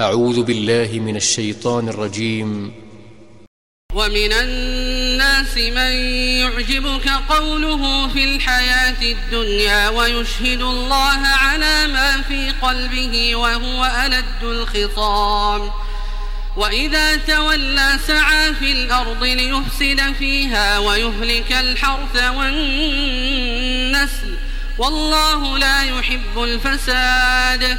أعوذ بالله من الشيطان الرجيم. ومن الناس من يعجبك قوله في الحياة الدنيا ويشهد الله على ما في قلبه وهو ألد الخصام. وإذا تولى سعى في الأرض ليفسد فيها ويهلك الحرث والنسل. والله لا يحب الفساد.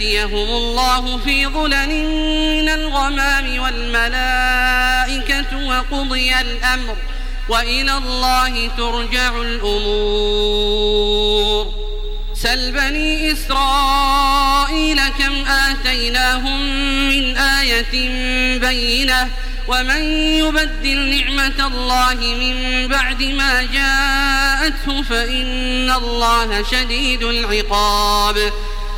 يأتيهم الله في ظلل من الغمام والملائكة وقضي الأمر وإلى الله ترجع الأمور. سل بني إسرائيل كم آتيناهم من آية بينة ومن يبدل نعمة الله من بعد ما جاءته فإن الله شديد العقاب.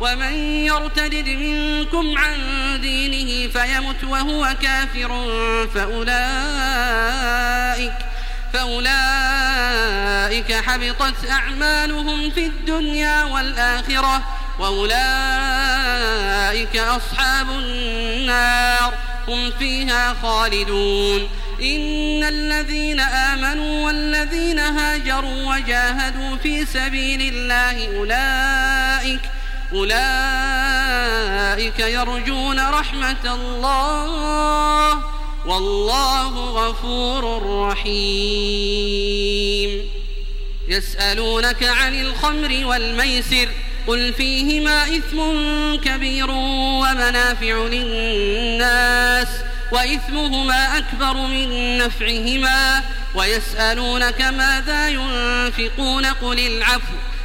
ومن يرتدد منكم عن دينه فيمت وهو كافر فأولئك فأولئك حبطت أعمالهم في الدنيا والآخرة وأولئك أصحاب النار هم فيها خالدون. إن الذين آمنوا والذين هاجروا وجاهدوا في سبيل الله أولئك أولئك يرجون رحمة الله والله غفور رحيم. يسألونك عن الخمر والميسر قل فيهما إثم كبير ومنافع للناس وإثمهما أكبر من نفعهما ويسألونك ماذا ينفقون قل العفو.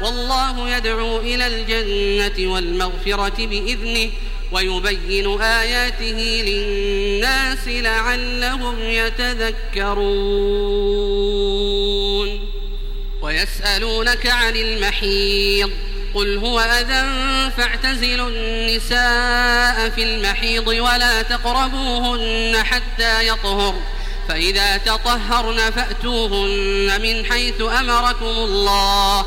والله يدعو إلى الجنة والمغفرة بإذنه ويبين آياته للناس لعلهم يتذكرون. ويسألونك عن المحيض قل هو أذى فاعتزلوا النساء في المحيض ولا تقربوهن حتى يطهر فإذا تطهرن فأتوهن من حيث أمركم الله.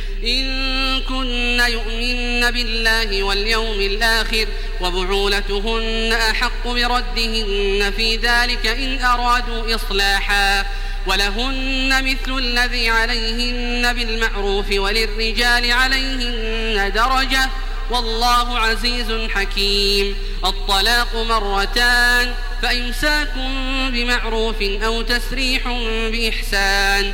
إن كن يؤمن بالله واليوم الآخر وبعولتهن أحق بردهن في ذلك إن أرادوا إصلاحا ولهن مثل الذي عليهن بالمعروف وللرجال عليهن درجة والله عزيز حكيم الطلاق مرتان فإمساك بمعروف أو تسريح بإحسان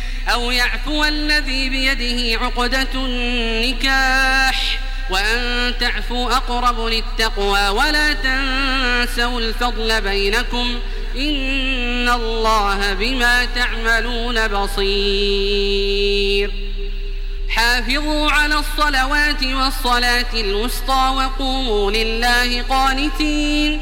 أو يعفو الذي بيده عقدة النكاح وأن تعفوا أقرب للتقوى ولا تنسوا الفضل بينكم إن الله بما تعملون بصير. حافظوا على الصلوات والصلاة الوسطى وقوموا لله قانتين.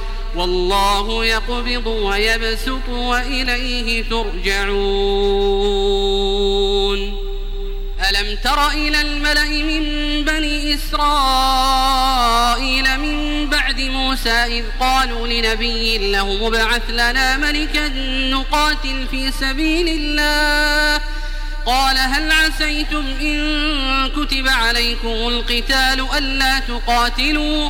والله يقبض ويبسط وإليه ترجعون. ألم تر إلى الملأ من بني إسرائيل من بعد موسى إذ قالوا لنبي له مبعث لنا ملكا نقاتل في سبيل الله. قال هل عسيتم إن كتب عليكم القتال ألا تقاتلوا؟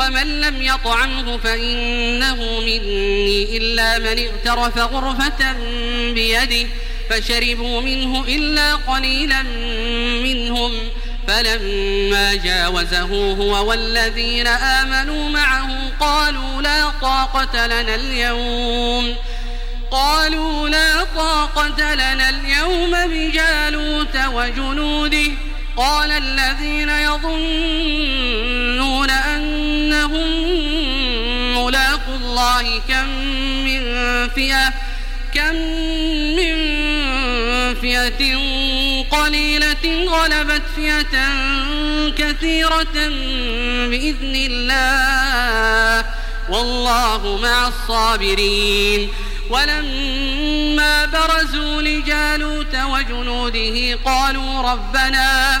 ومن لم يطعمه فإنه مني إلا من اغترف غرفة بيده فشربوا منه إلا قليلا منهم. فلما جاوزه هو والذين آمنوا معه قالوا لا طاقة لنا اليوم. قالوا لا طاقة لنا اليوم بجالوت وجنوده. قال الذين يظنون الله كم من فئة كم من فئة قليلة غلبت فئة كثيرة بإذن الله. والله مع الصابرين. ولما برزوا لجالوت وجنوده قالوا ربنا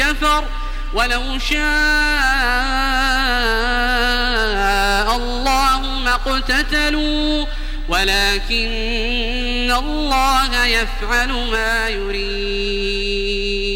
كفر ولو شاء الله ما اقتتلوا ولكن الله يفعل ما يريد.